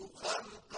خَلْقًا